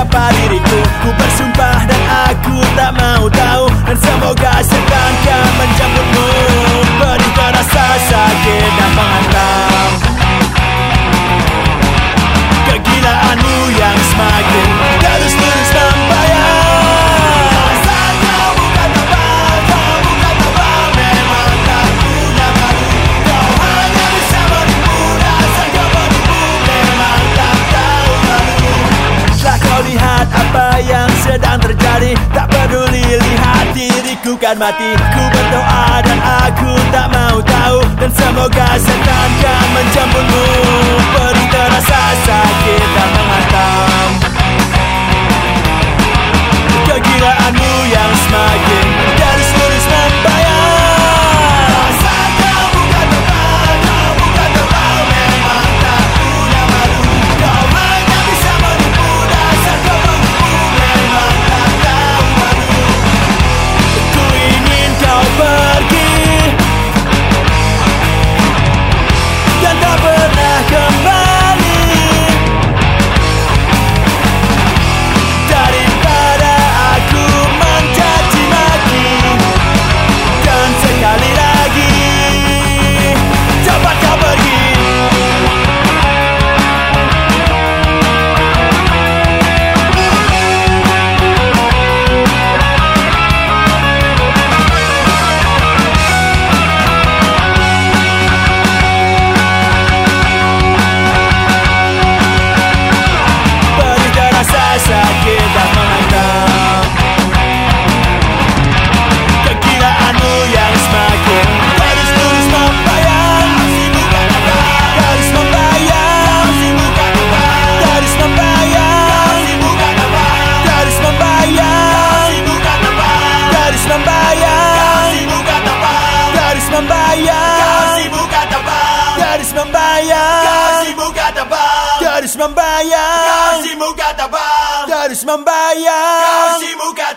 siapa diriku ku bersumpah sedang terjadi. Tak peduli lihat diriku kan mati. Ku berdoa dan aku tak mau tahu. Dan semoga setelah tabernacle harus membayar. Kau muka